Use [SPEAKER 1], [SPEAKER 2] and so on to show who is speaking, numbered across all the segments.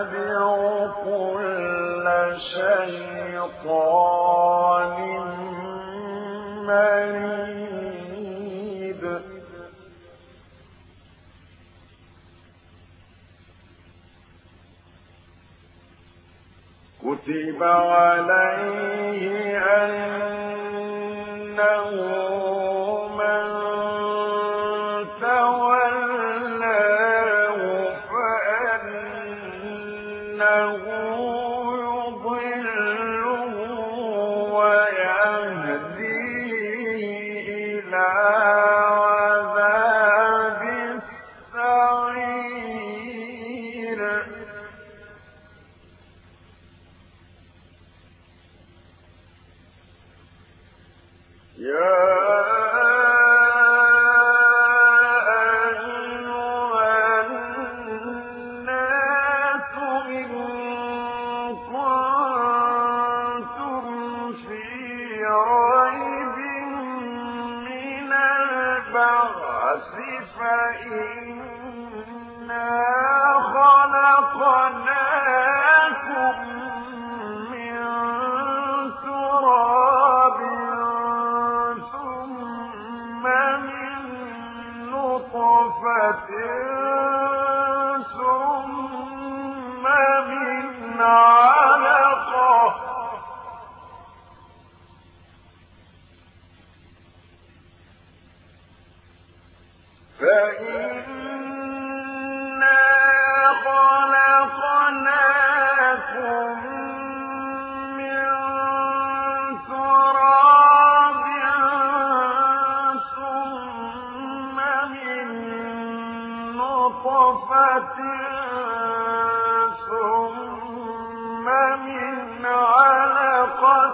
[SPEAKER 1] يتبع كل شيطان مريد كتب عليه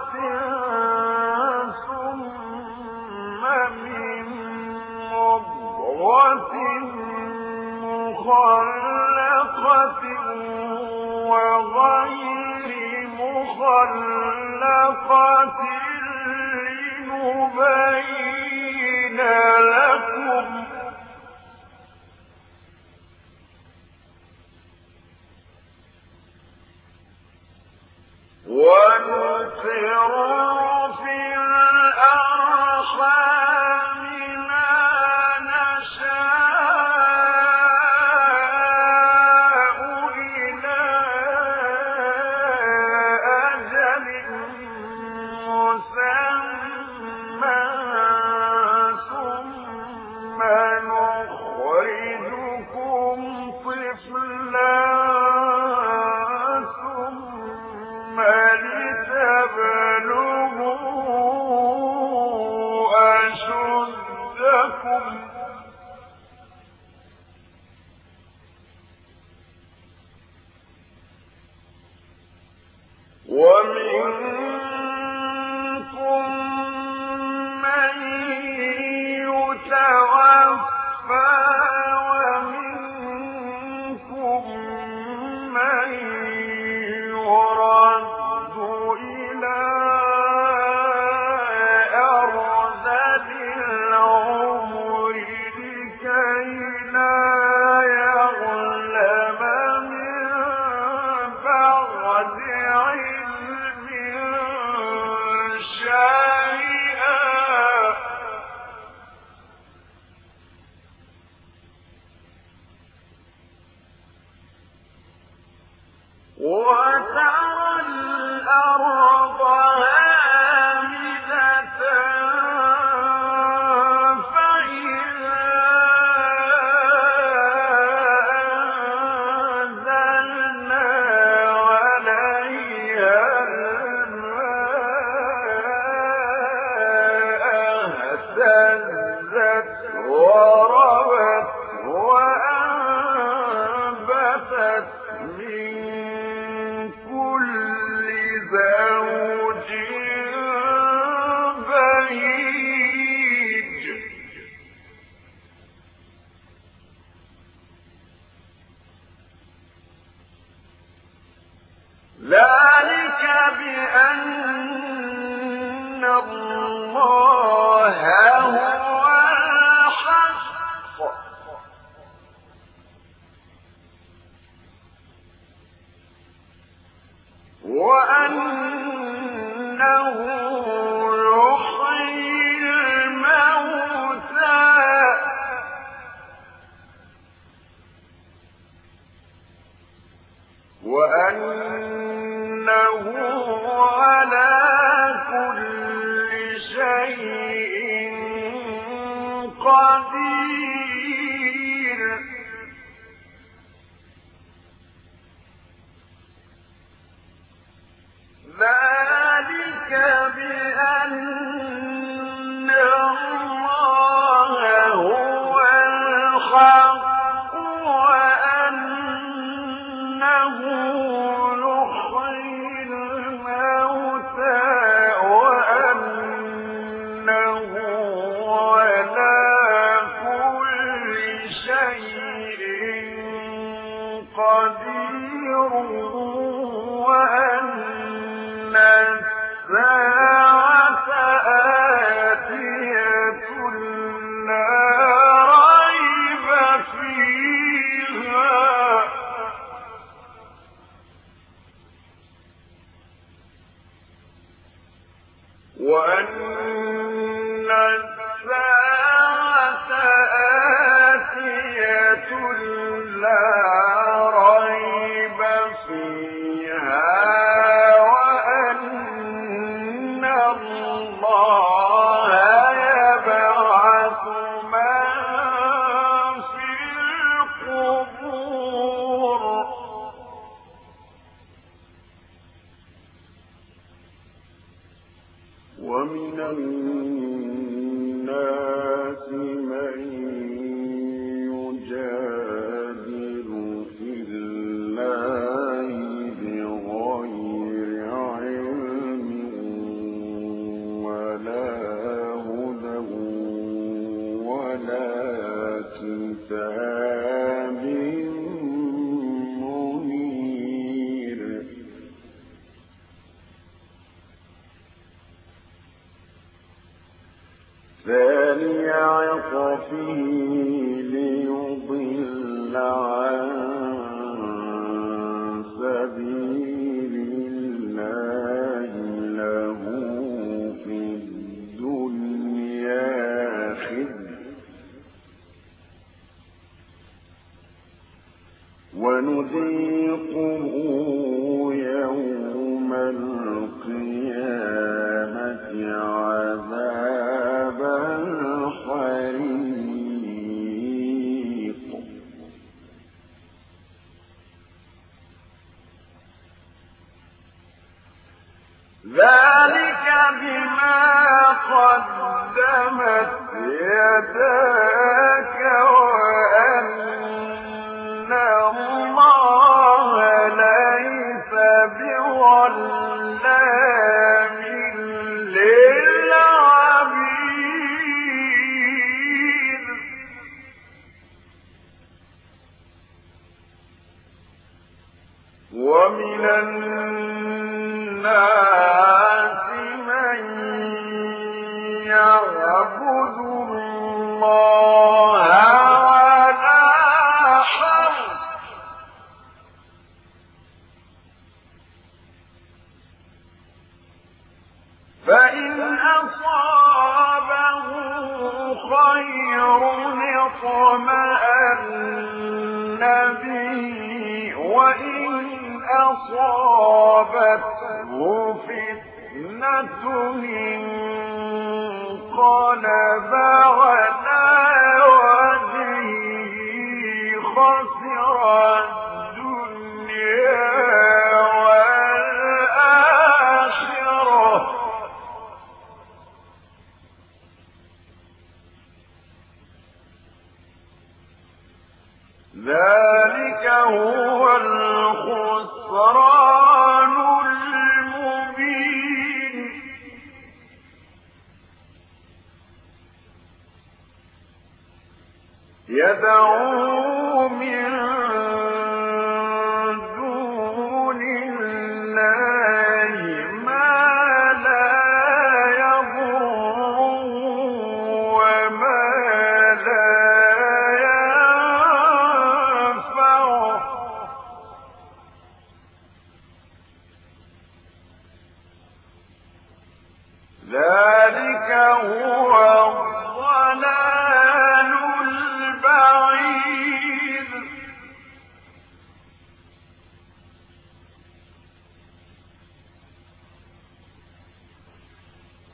[SPEAKER 1] في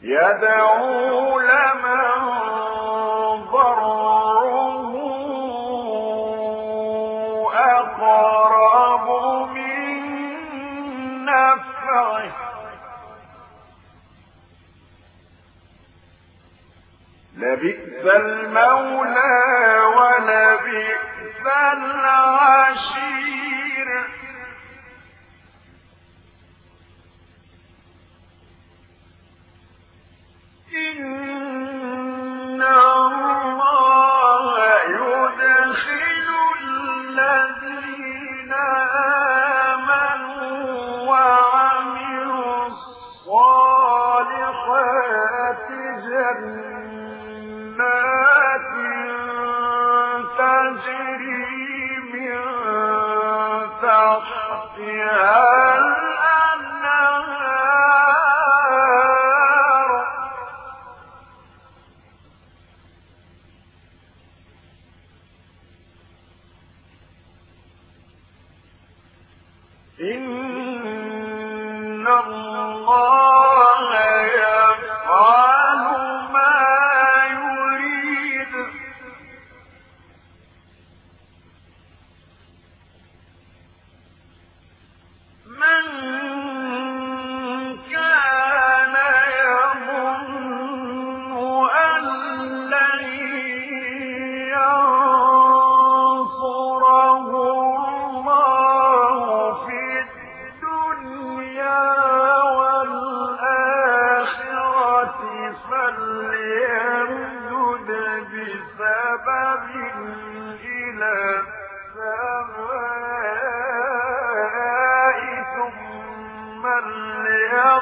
[SPEAKER 1] يدعو لمن ضره أقرب من نفعه. لبئس المولى ولبئس العشير.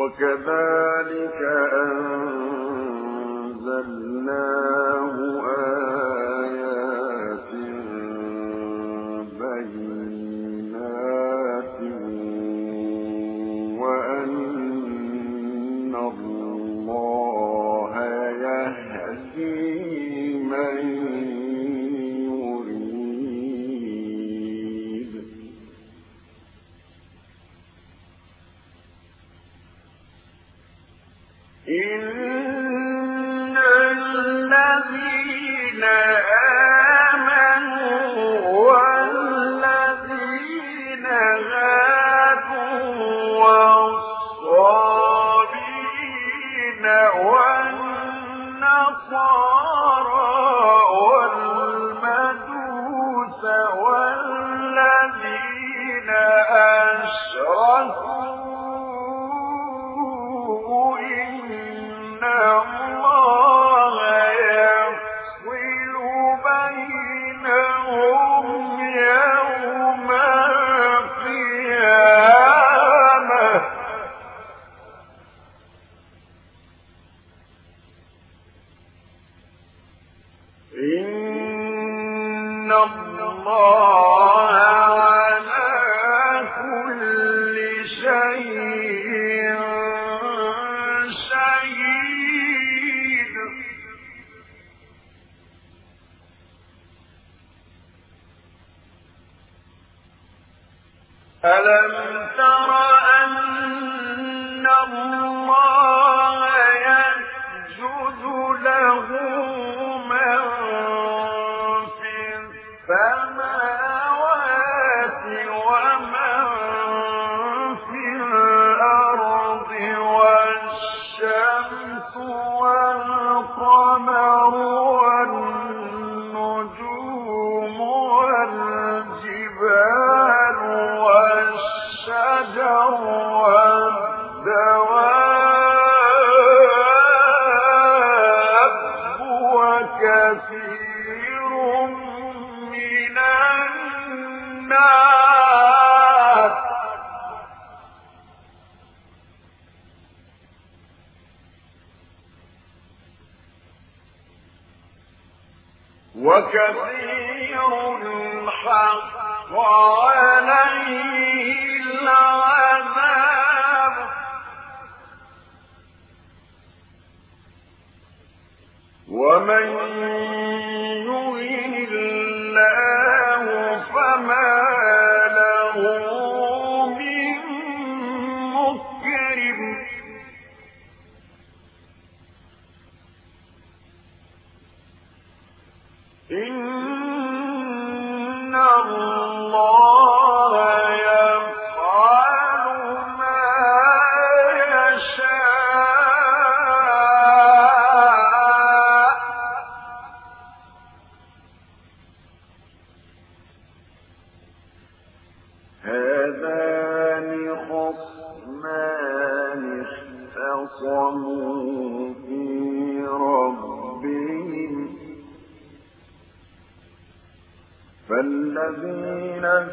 [SPEAKER 1] وكذلك أنزلنا الله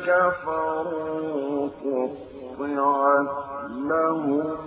[SPEAKER 1] كفروا قطعت لهم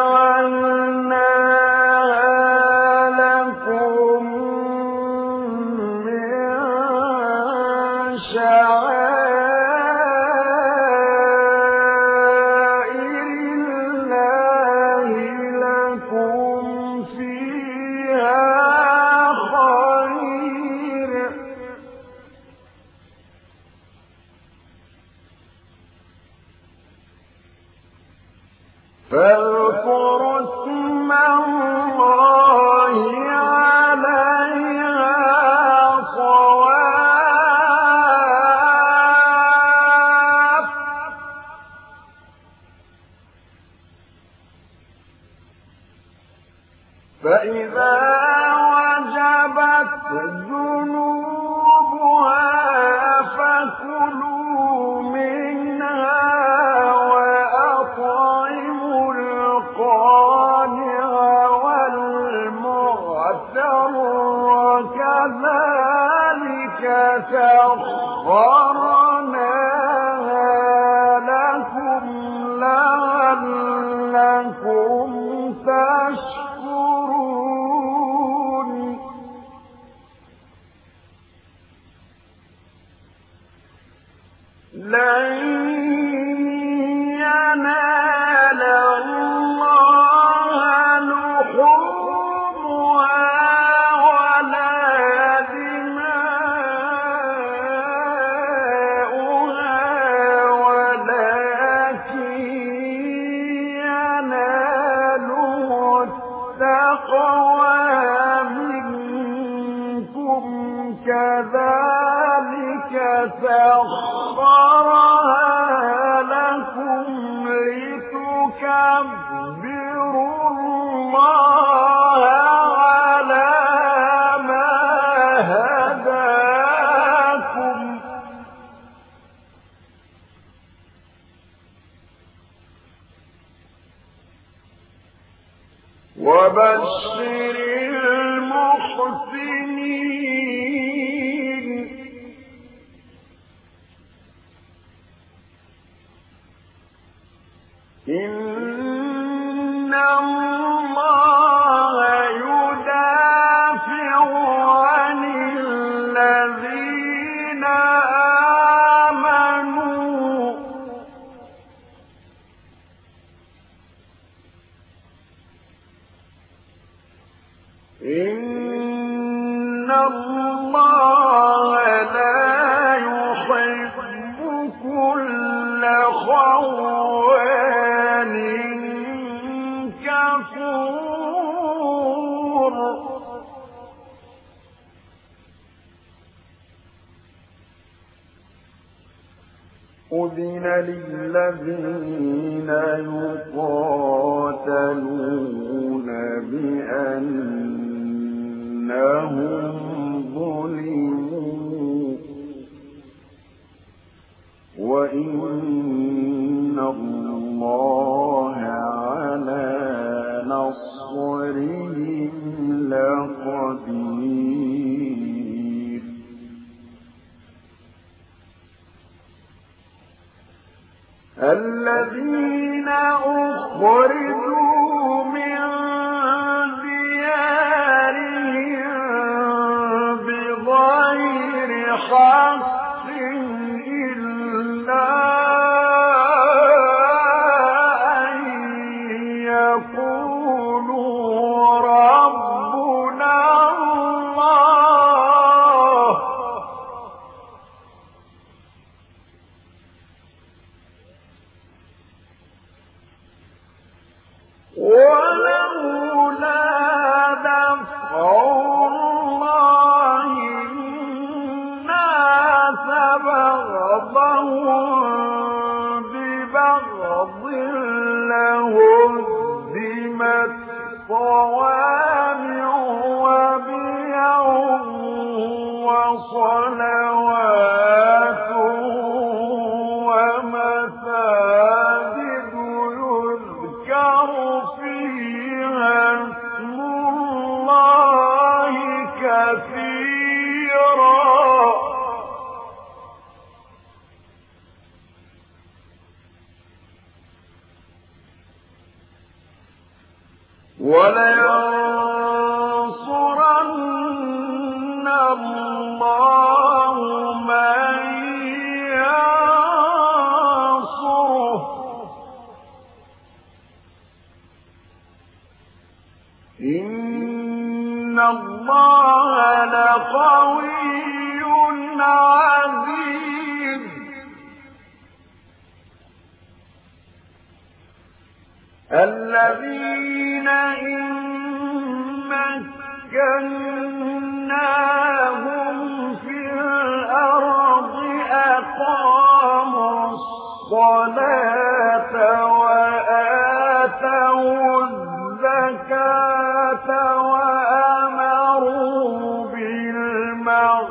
[SPEAKER 1] أذن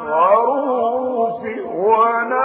[SPEAKER 1] والغروف ونحن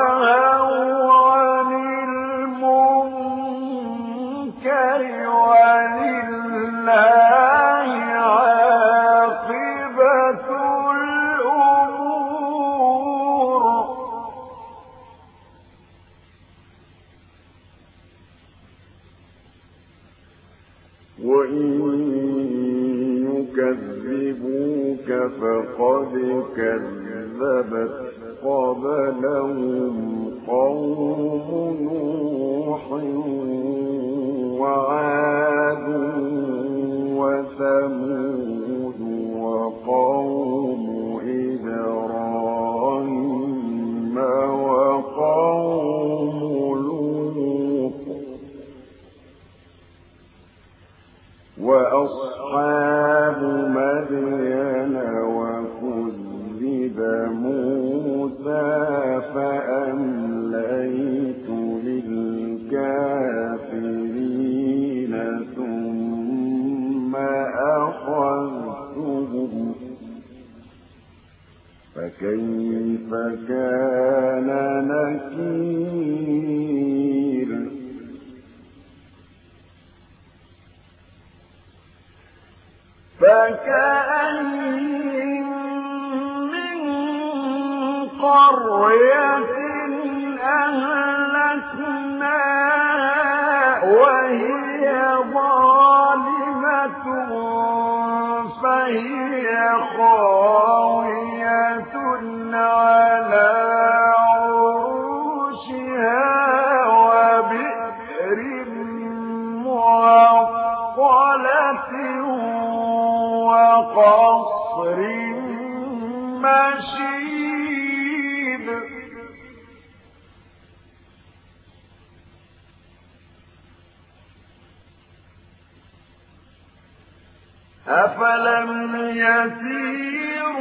[SPEAKER 1] أفلم يسيروا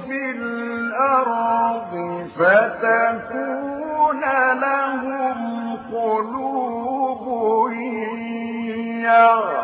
[SPEAKER 1] في الأرض فتكون لهم قلوب يغفر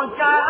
[SPEAKER 1] Don't die.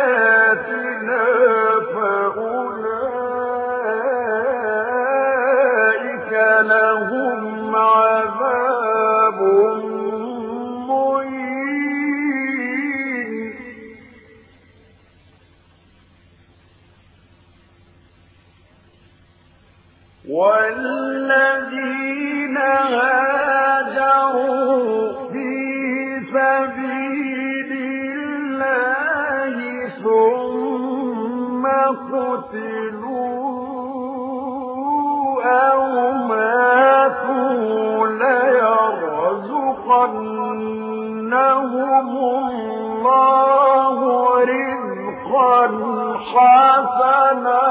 [SPEAKER 1] حسنا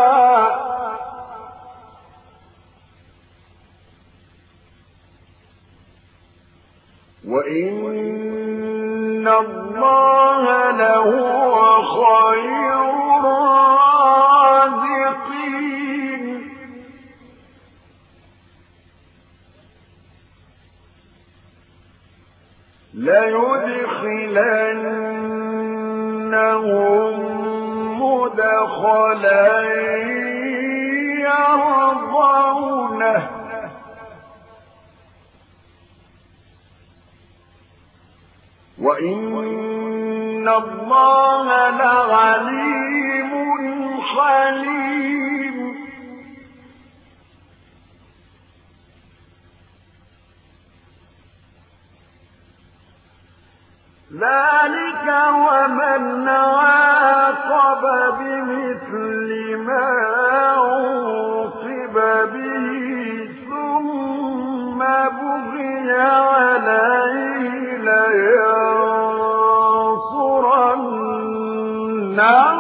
[SPEAKER 1] وإن وإن الله لعليم حليم ذلك ومن عاد عوقب بمثل ما عوقب به ثم بغي عليه لينصرنه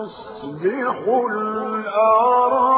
[SPEAKER 1] تصبح الأرض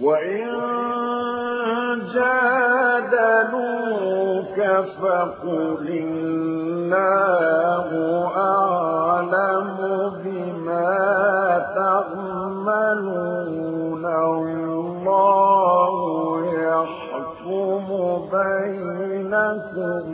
[SPEAKER 1] وإن جادلوك فقل الله أعلم بما تعملون. الله يحكم بينكم.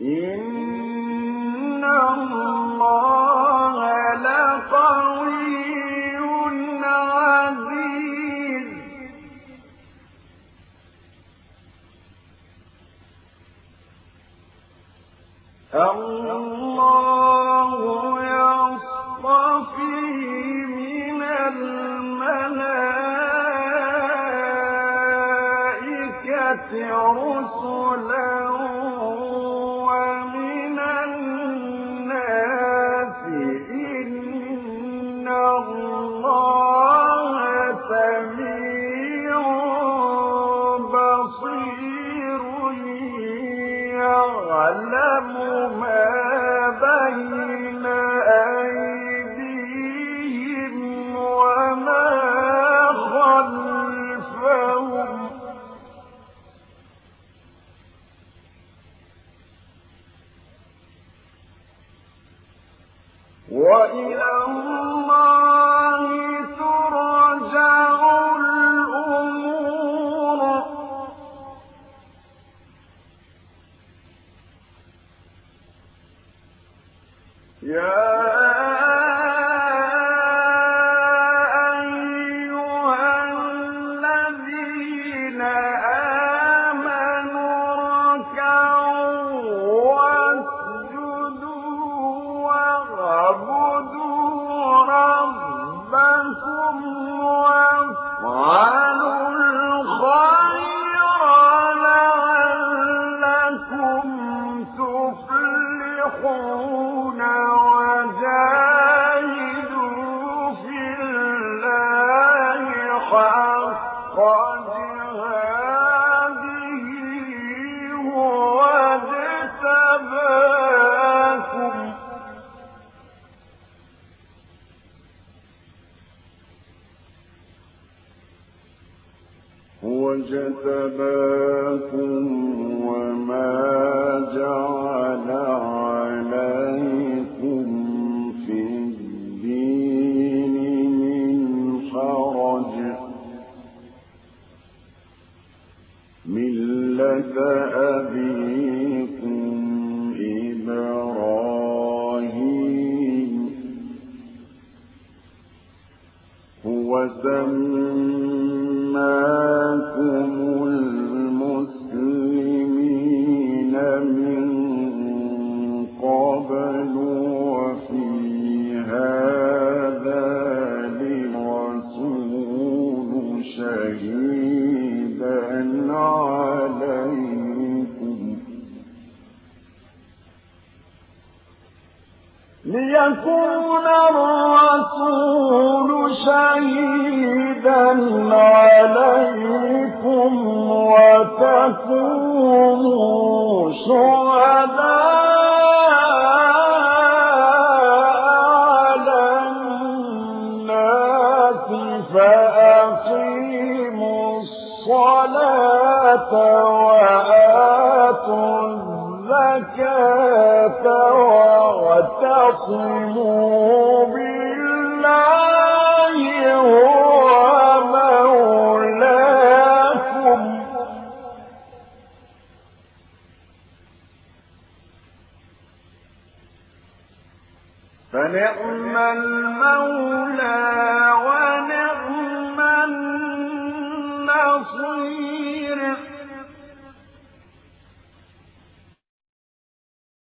[SPEAKER 1] إن